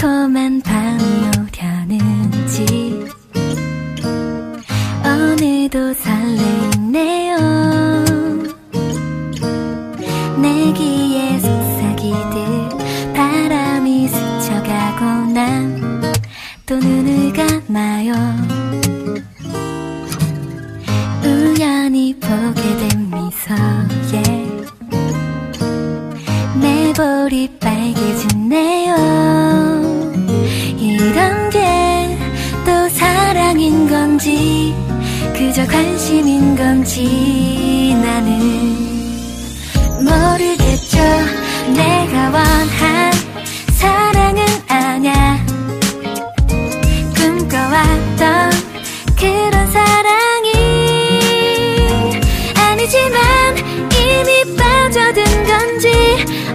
달콤한 밤이 오려는지 오늘도 설레이네요. 내 귀에 속삭이듯 바람이 스쳐가고 난 또 눈을 감아요. 우연히 보게 된 그저 관심인 건지 나는 모르겠죠. 내가 원한 사랑은 아냐. 꿈꿔왔던 그런 사랑이 아니지만 이미 빠져든 건지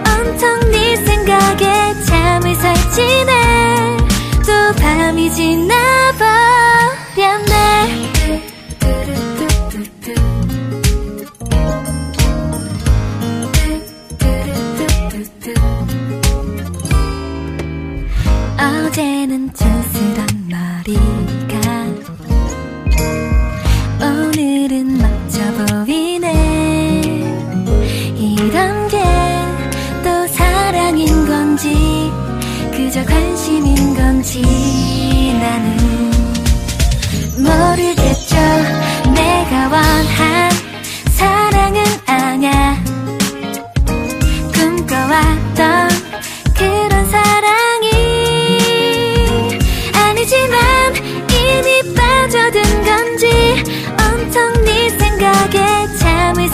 온통 네 생각에 잠을 설치네 또 밤이 지나 어제는 촌스런 머리가 오늘은 멋져 보이네. 이런 게 또 사랑인 건지 그저 관심인 건지 나는 원 밤 이미 빠져든 건지 온통 네 생각에 잠을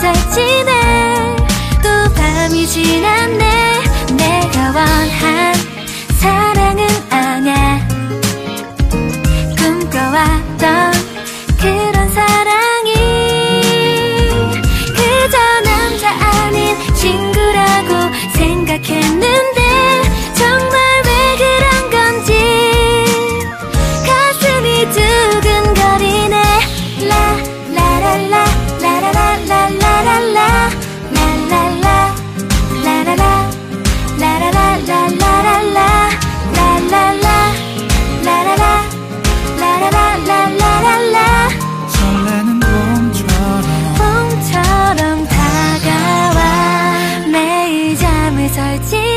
的记